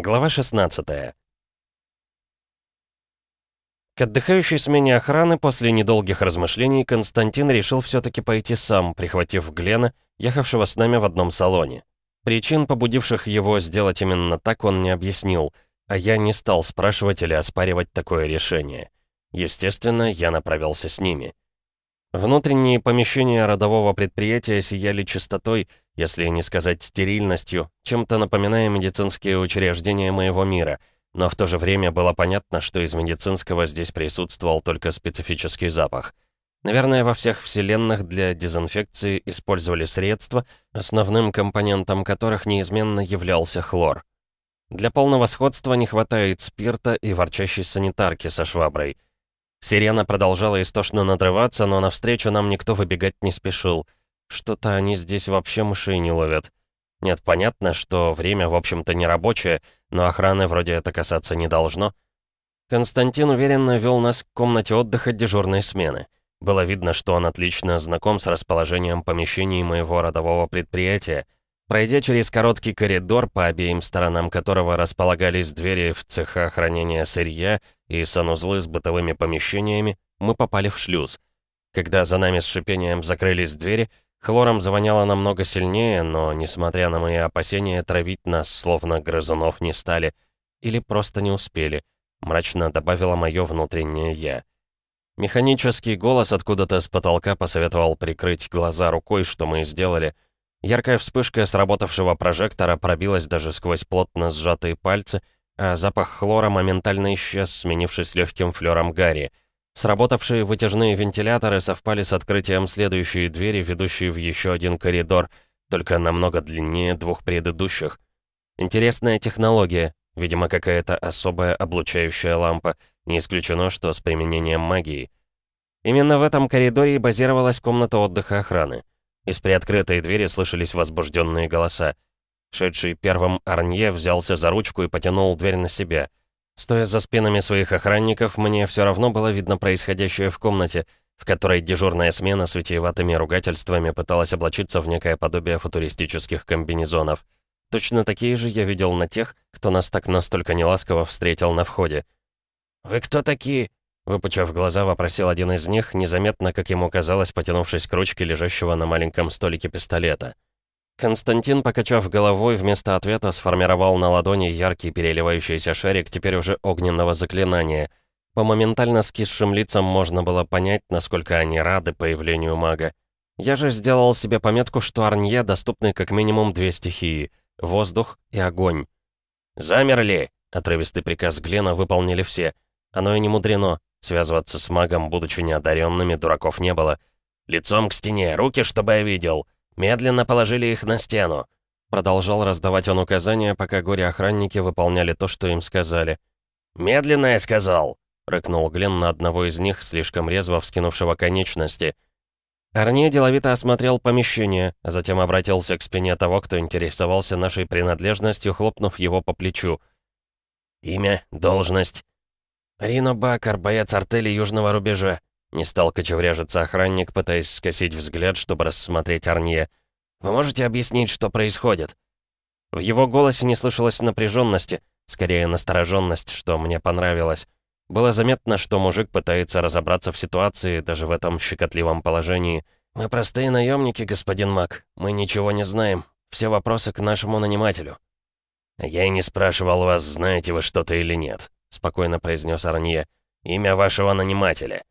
Глава 16 К отдыхающей смене охраны после недолгих размышлений Константин решил все-таки пойти сам, прихватив Глена, ехавшего с нами в одном салоне. Причин, побудивших его сделать именно так, он не объяснил, а я не стал спрашивать или оспаривать такое решение. Естественно, я направился с ними. Внутренние помещения родового предприятия сияли чистотой, если не сказать стерильностью, чем-то напоминая медицинские учреждения моего мира, но в то же время было понятно, что из медицинского здесь присутствовал только специфический запах. Наверное, во всех вселенных для дезинфекции использовали средства, основным компонентом которых неизменно являлся хлор. Для полного сходства не хватает спирта и ворчащей санитарки со шваброй — Сирена продолжала истошно надрываться, но навстречу нам никто выбегать не спешил. Что-то они здесь вообще мышей не ловят. Нет, понятно, что время, в общем-то, не рабочее, но охраны вроде это касаться не должно. Константин уверенно вел нас к комнате отдыха дежурной смены. Было видно, что он отлично знаком с расположением помещений моего родового предприятия — Пройдя через короткий коридор, по обеим сторонам которого располагались двери в цеха хранения сырья и санузлы с бытовыми помещениями, мы попали в шлюз. Когда за нами с шипением закрылись двери, хлором завоняло намного сильнее, но, несмотря на мои опасения, травить нас словно грызунов не стали. Или просто не успели, мрачно добавила мое внутреннее «я». Механический голос откуда-то с потолка посоветовал прикрыть глаза рукой, что мы и сделали — Яркая вспышка сработавшего прожектора пробилась даже сквозь плотно сжатые пальцы, а запах хлора моментально исчез, сменившись легким флером гари. Сработавшие вытяжные вентиляторы совпали с открытием следующей двери, ведущей в еще один коридор, только намного длиннее двух предыдущих. Интересная технология, видимо, какая-то особая облучающая лампа, не исключено, что с применением магии. Именно в этом коридоре и базировалась комната отдыха охраны. Из приоткрытой двери слышались возбужденные голоса. Шедший первым Арнье взялся за ручку и потянул дверь на себя. Стоя за спинами своих охранников, мне все равно было видно происходящее в комнате, в которой дежурная смена с витиеватыми ругательствами пыталась облачиться в некое подобие футуристических комбинезонов. Точно такие же я видел на тех, кто нас так настолько неласково встретил на входе. «Вы кто такие?» Выпучав глаза, вопросил один из них, незаметно, как ему казалось, потянувшись к ручке лежащего на маленьком столике пистолета. Константин, покачав головой, вместо ответа сформировал на ладони яркий переливающийся шарик теперь уже огненного заклинания. По моментально скисшим лицам можно было понять, насколько они рады появлению мага. Я же сделал себе пометку, что Арнье доступны как минимум две стихии — воздух и огонь. «Замерли!» — отрывистый приказ Глена выполнили все. Оно и не мудрено. Связываться с магом, будучи неодаренными, дураков не было. «Лицом к стене, руки, чтобы я видел. Медленно положили их на стену». Продолжал раздавать он указания, пока горе-охранники выполняли то, что им сказали. «Медленно, я сказал!» — рыкнул Глен на одного из них, слишком резво вскинувшего конечности. Арне деловито осмотрел помещение, а затем обратился к спине того, кто интересовался нашей принадлежностью, хлопнув его по плечу. «Имя, должность?» «Рино Бакар, боец артели южного рубежа», — не стал кочевряжиться охранник, пытаясь скосить взгляд, чтобы рассмотреть Арнье. «Вы можете объяснить, что происходит?» В его голосе не слышалось напряженности, скорее настороженность, что мне понравилось. Было заметно, что мужик пытается разобраться в ситуации, даже в этом щекотливом положении. «Мы простые наемники, господин Мак. Мы ничего не знаем. Все вопросы к нашему нанимателю». «Я и не спрашивал вас, знаете вы что-то или нет», — спокойно произнес Арнье. «Имя вашего нанимателя».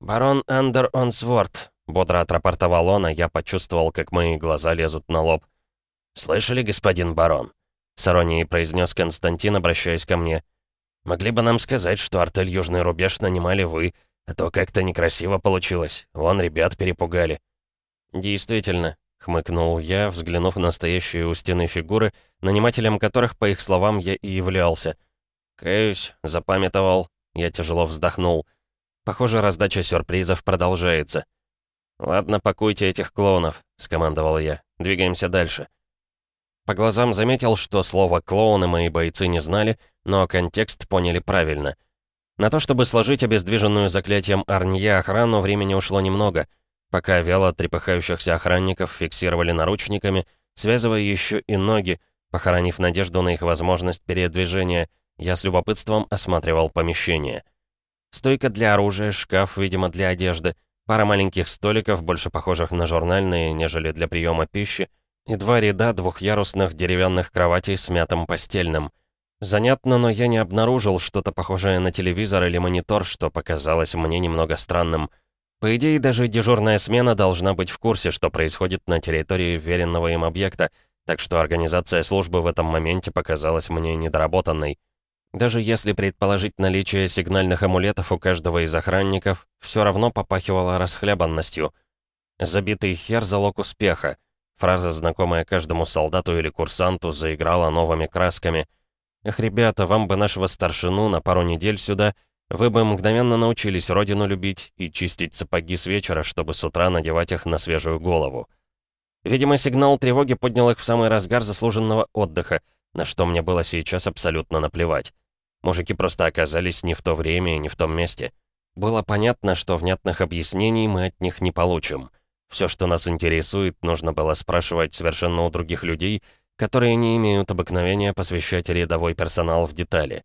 «Барон Андер Онсворт», — бодро отрапортовал он, а я почувствовал, как мои глаза лезут на лоб. «Слышали, господин барон?» — с произнес Константин, обращаясь ко мне. «Могли бы нам сказать, что артель Южный Рубеж нанимали вы, а то как-то некрасиво получилось. Вон ребят перепугали». «Действительно», — хмыкнул я, взглянув на стоящие у стены фигуры, нанимателем которых, по их словам, я и являлся — «Каюсь, запамятовал». Я тяжело вздохнул. Похоже, раздача сюрпризов продолжается. «Ладно, пакуйте этих клоунов», — скомандовал я. «Двигаемся дальше». По глазам заметил, что слово «клоуны» мои бойцы не знали, но контекст поняли правильно. На то, чтобы сложить обездвиженную заклятием Арнье охрану, времени ушло немного. Пока вяло трепыхающихся охранников фиксировали наручниками, связывая еще и ноги, Похоронив надежду на их возможность передвижения, я с любопытством осматривал помещение. Стойка для оружия, шкаф, видимо, для одежды, пара маленьких столиков, больше похожих на журнальные, нежели для приема пищи, и два ряда двухъярусных деревянных кроватей с мятым постельным. Занятно, но я не обнаружил что-то похожее на телевизор или монитор, что показалось мне немного странным. По идее, даже дежурная смена должна быть в курсе, что происходит на территории веренного им объекта, так что организация службы в этом моменте показалась мне недоработанной. Даже если предположить наличие сигнальных амулетов у каждого из охранников, все равно попахивало расхлябанностью. «Забитый хер — залог успеха». Фраза, знакомая каждому солдату или курсанту, заиграла новыми красками. «Эх, ребята, вам бы нашего старшину на пару недель сюда, вы бы мгновенно научились родину любить и чистить сапоги с вечера, чтобы с утра надевать их на свежую голову». Видимо, сигнал тревоги поднял их в самый разгар заслуженного отдыха, на что мне было сейчас абсолютно наплевать. Мужики просто оказались не в то время и не в том месте. Было понятно, что внятных объяснений мы от них не получим. Все, что нас интересует, нужно было спрашивать совершенно у других людей, которые не имеют обыкновения посвящать рядовой персонал в детали.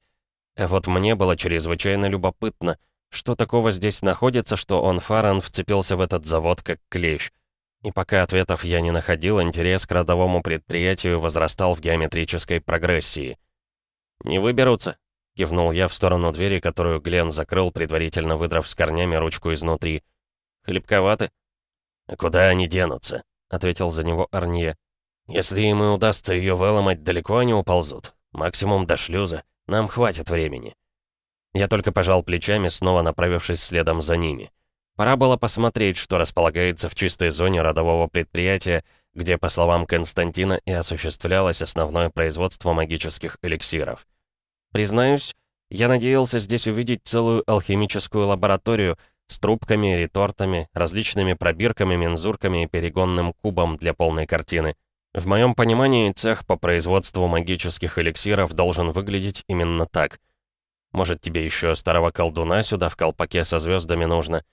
А вот мне было чрезвычайно любопытно, что такого здесь находится, что он, Фаран, вцепился в этот завод как клещ. И пока ответов я не находил, интерес к родовому предприятию возрастал в геометрической прогрессии. «Не выберутся?» Кивнул я в сторону двери, которую Глен закрыл, предварительно выдрав с корнями ручку изнутри. «Хлебковаты?» «А куда они денутся?» — ответил за него Арнье. «Если им и удастся ее выломать, далеко они уползут. Максимум до шлюза. Нам хватит времени». Я только пожал плечами, снова направившись следом за ними. Пора было посмотреть, что располагается в чистой зоне родового предприятия, где, по словам Константина, и осуществлялось основное производство магических эликсиров. Признаюсь, я надеялся здесь увидеть целую алхимическую лабораторию с трубками, ретортами, различными пробирками, мензурками и перегонным кубом для полной картины. В моем понимании, цех по производству магических эликсиров должен выглядеть именно так. Может, тебе еще старого колдуна сюда в колпаке со звездами нужно?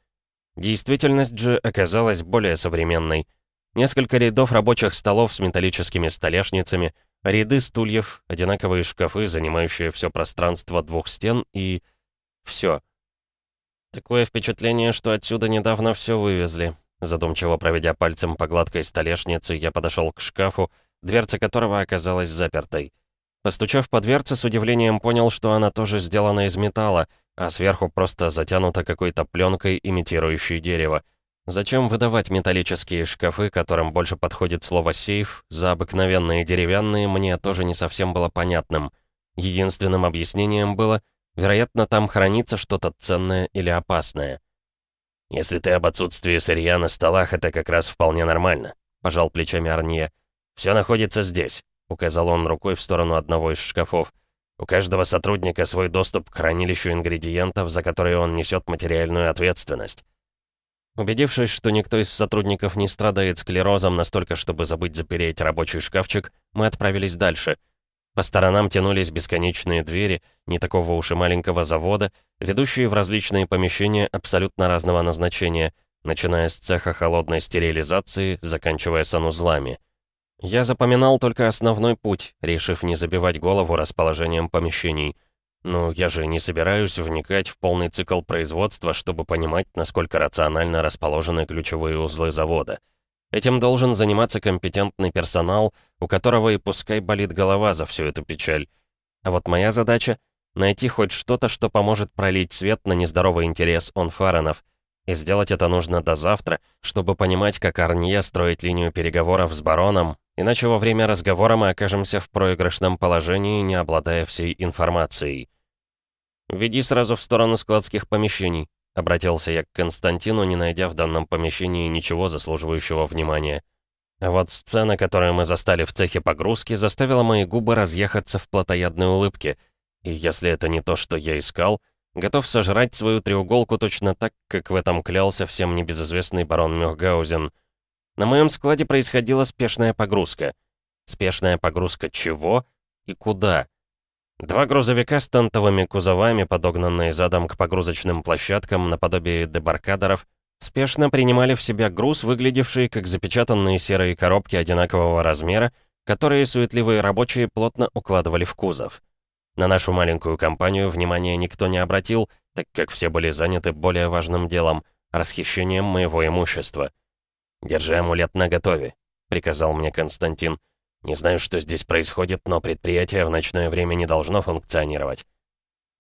Действительность же оказалась более современной. Несколько рядов рабочих столов с металлическими столешницами — Ряды стульев, одинаковые шкафы, занимающие все пространство двух стен и... все. Такое впечатление, что отсюда недавно все вывезли. Задумчиво проведя пальцем по гладкой столешнице, я подошел к шкафу, дверца которого оказалась запертой. Постучав по дверце, с удивлением понял, что она тоже сделана из металла, а сверху просто затянута какой-то пленкой, имитирующей дерево. Зачем выдавать металлические шкафы, которым больше подходит слово «сейф», за обыкновенные деревянные, мне тоже не совсем было понятным. Единственным объяснением было, вероятно, там хранится что-то ценное или опасное. «Если ты об отсутствии сырья на столах, это как раз вполне нормально», — пожал плечами Арнье. «Все находится здесь», — указал он рукой в сторону одного из шкафов. «У каждого сотрудника свой доступ к хранилищу ингредиентов, за которые он несет материальную ответственность. Убедившись, что никто из сотрудников не страдает склерозом настолько, чтобы забыть запереть рабочий шкафчик, мы отправились дальше. По сторонам тянулись бесконечные двери, не такого уж и маленького завода, ведущие в различные помещения абсолютно разного назначения, начиная с цеха холодной стерилизации, заканчивая санузлами. Я запоминал только основной путь, решив не забивать голову расположением помещений — ну, я же не собираюсь вникать в полный цикл производства, чтобы понимать, насколько рационально расположены ключевые узлы завода. Этим должен заниматься компетентный персонал, у которого и пускай болит голова за всю эту печаль. А вот моя задача — найти хоть что-то, что поможет пролить свет на нездоровый интерес онфаренов. И сделать это нужно до завтра, чтобы понимать, как Арнье строить линию переговоров с бароном, иначе во время разговора мы окажемся в проигрышном положении, не обладая всей информацией. «Веди сразу в сторону складских помещений», — обратился я к Константину, не найдя в данном помещении ничего заслуживающего внимания. А вот сцена, которую мы застали в цехе погрузки, заставила мои губы разъехаться в плотоядной улыбке. И если это не то, что я искал, готов сожрать свою треуголку точно так, как в этом клялся всем небезызвестный барон Мюхгаузен. На моем складе происходила спешная погрузка. Спешная погрузка чего и куда? Два грузовика с тентовыми кузовами, подогнанные задом к погрузочным площадкам наподобие дебаркадеров, спешно принимали в себя груз, выглядевший как запечатанные серые коробки одинакового размера, которые суетливые рабочие плотно укладывали в кузов. На нашу маленькую компанию внимания никто не обратил, так как все были заняты более важным делом — расхищением моего имущества. «Держи амулет наготове», — приказал мне Константин. «Не знаю, что здесь происходит, но предприятие в ночное время не должно функционировать».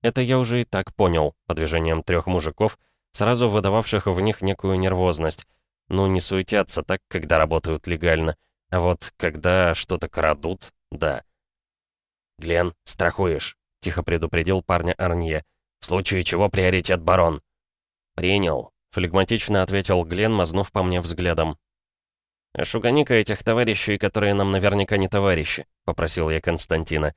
Это я уже и так понял, по движениям трех мужиков, сразу выдававших в них некую нервозность. Ну, не суетятся так, когда работают легально, а вот когда что-то крадут, да. «Глен, страхуешь», — тихо предупредил парня Арнье. «В случае чего приоритет барон». «Принял», — флегматично ответил Глен, мазнув по мне взглядом. «Шугани-ка этих товарищей, которые нам наверняка не товарищи», — попросил я Константина.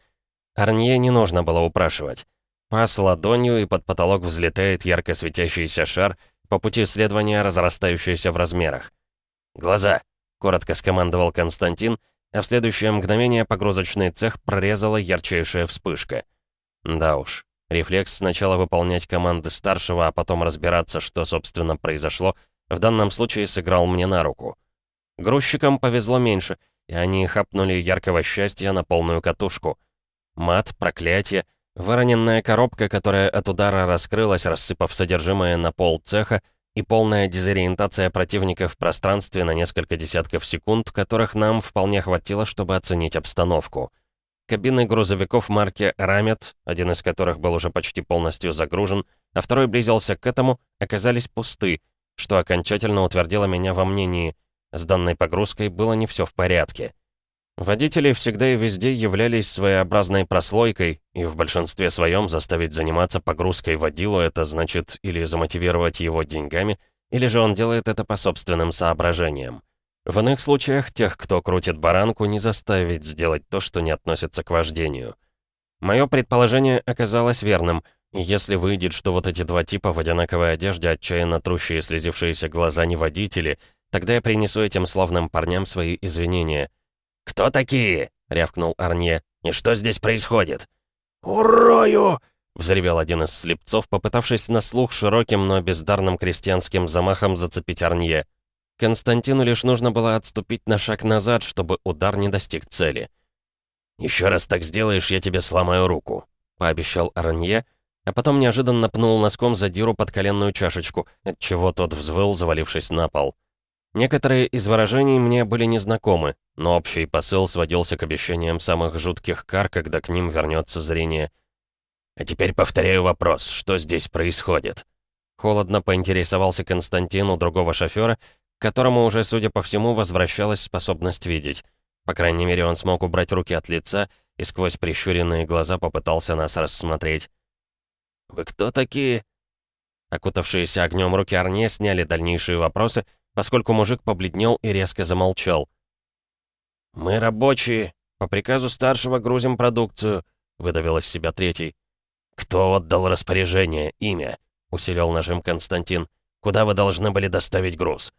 Арнье не нужно было упрашивать. Пас ладонью, и под потолок взлетает ярко светящийся шар, по пути следования разрастающийся в размерах. «Глаза!» — коротко скомандовал Константин — а в следующее мгновение погрузочный цех прорезала ярчайшая вспышка. Да уж, рефлекс сначала выполнять команды старшего, а потом разбираться, что, собственно, произошло, в данном случае сыграл мне на руку. Грузчикам повезло меньше, и они хапнули яркого счастья на полную катушку. Мат, проклятие, выроненная коробка, которая от удара раскрылась, рассыпав содержимое на пол цеха, и полная дезориентация противника в пространстве на несколько десятков секунд, которых нам вполне хватило, чтобы оценить обстановку. Кабины грузовиков марки «Рамет», один из которых был уже почти полностью загружен, а второй близился к этому, оказались пусты, что окончательно утвердило меня во мнении. С данной погрузкой было не все в порядке. Водители всегда и везде являлись своеобразной прослойкой, и в большинстве своем заставить заниматься погрузкой водилу это значит или замотивировать его деньгами, или же он делает это по собственным соображениям. В иных случаях тех, кто крутит баранку, не заставить сделать то, что не относится к вождению. Мое предположение оказалось верным, если выйдет, что вот эти два типа в одинаковой одежде, отчаянно трущие слезившиеся глаза не водители, тогда я принесу этим славным парням свои извинения — «Кто такие?» — рявкнул Арне. «И что здесь происходит?» «Урою!» — взревел один из слепцов, попытавшись на слух широким, но бездарным крестьянским замахом зацепить Арнье. Константину лишь нужно было отступить на шаг назад, чтобы удар не достиг цели. «Еще раз так сделаешь, я тебе сломаю руку», — пообещал Арнье, а потом неожиданно пнул носком задиру под коленную чашечку, отчего тот взвыл, завалившись на пол. Некоторые из выражений мне были незнакомы, но общий посыл сводился к обещаниям самых жутких кар, когда к ним вернется зрение. «А теперь повторяю вопрос, что здесь происходит?» Холодно поинтересовался Константин у другого шофера, к которому уже, судя по всему, возвращалась способность видеть. По крайней мере, он смог убрать руки от лица и сквозь прищуренные глаза попытался нас рассмотреть. «Вы кто такие?» Окутавшиеся огнем руки Арне сняли дальнейшие вопросы, поскольку мужик побледнел и резко замолчал. «Мы рабочие. По приказу старшего грузим продукцию», — выдавил из себя третий. «Кто отдал распоряжение? Имя?» — усилил нажим Константин. «Куда вы должны были доставить груз?»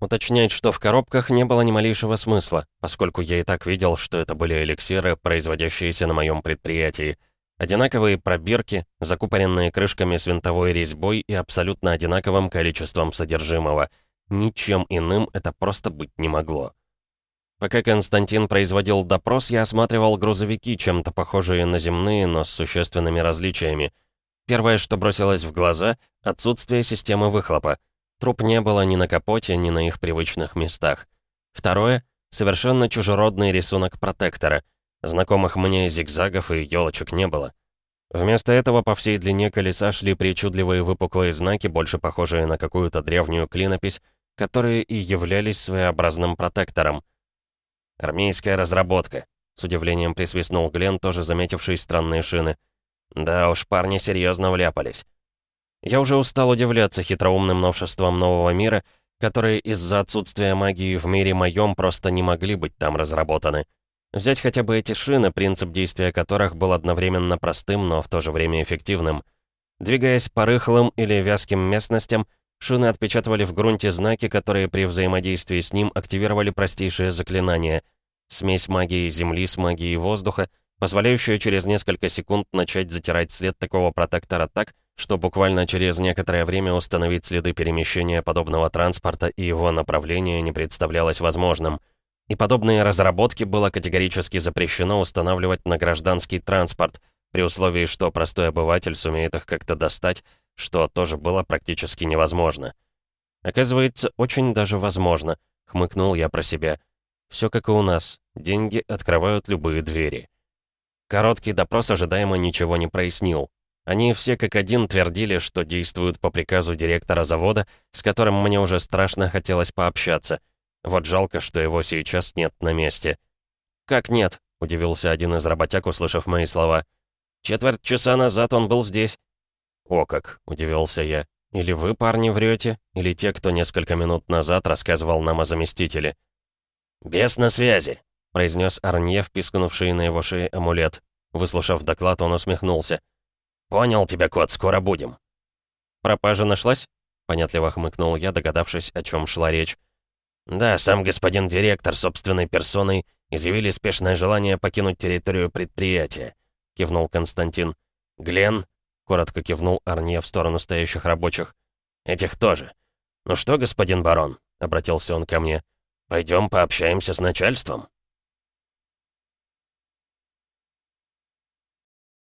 Уточнять, что в коробках, не было ни малейшего смысла, поскольку я и так видел, что это были эликсиры, производящиеся на моем предприятии. Одинаковые пробирки, закупоренные крышками с винтовой резьбой и абсолютно одинаковым количеством содержимого — Ничем иным это просто быть не могло. Пока Константин производил допрос, я осматривал грузовики, чем-то похожие на земные, но с существенными различиями. Первое, что бросилось в глаза — отсутствие системы выхлопа. Труп не было ни на капоте, ни на их привычных местах. Второе — совершенно чужеродный рисунок протектора. Знакомых мне зигзагов и елочек не было. Вместо этого по всей длине колеса шли причудливые выпуклые знаки, больше похожие на какую-то древнюю клинопись, которые и являлись своеобразным протектором. «Армейская разработка», — с удивлением присвистнул Глен, тоже заметивший странные шины. «Да уж, парни серьезно вляпались». Я уже устал удивляться хитроумным новшествам нового мира, которые из-за отсутствия магии в мире моем просто не могли быть там разработаны. Взять хотя бы эти шины, принцип действия которых был одновременно простым, но в то же время эффективным. Двигаясь по рыхлым или вязким местностям, Шины отпечатывали в грунте знаки, которые при взаимодействии с ним активировали простейшие заклинания. Смесь магии Земли с магией воздуха, позволяющая через несколько секунд начать затирать след такого протектора так, что буквально через некоторое время установить следы перемещения подобного транспорта и его направления не представлялось возможным. И подобные разработки было категорически запрещено устанавливать на гражданский транспорт, при условии, что простой обыватель сумеет их как-то достать, что тоже было практически невозможно. Оказывается, очень даже возможно, хмыкнул я про себя. Все как и у нас, деньги открывают любые двери. Короткий допрос ожидаемо ничего не прояснил. Они все как один твердили, что действуют по приказу директора завода, с которым мне уже страшно хотелось пообщаться. Вот жалко, что его сейчас нет на месте. «Как нет?» — удивился один из работяг, услышав мои слова. «Четверть часа назад он был здесь». «О как!» — удивился я. «Или вы, парни, врете, или те, кто несколько минут назад рассказывал нам о заместителе». «Без на связи», — произнес Арнье, впискнувший на его шее амулет. Выслушав доклад, он усмехнулся. «Понял тебя, кот, скоро будем». «Пропажа нашлась?» — понятливо хмыкнул я, догадавшись, о чем шла речь. «Да, сам господин директор собственной персоной изъявили спешное желание покинуть территорию предприятия», — кивнул Константин. «Глен?» — коротко кивнул Арне в сторону стоящих рабочих. «Этих тоже. Ну что, господин барон?» — обратился он ко мне. «Пойдем пообщаемся с начальством?»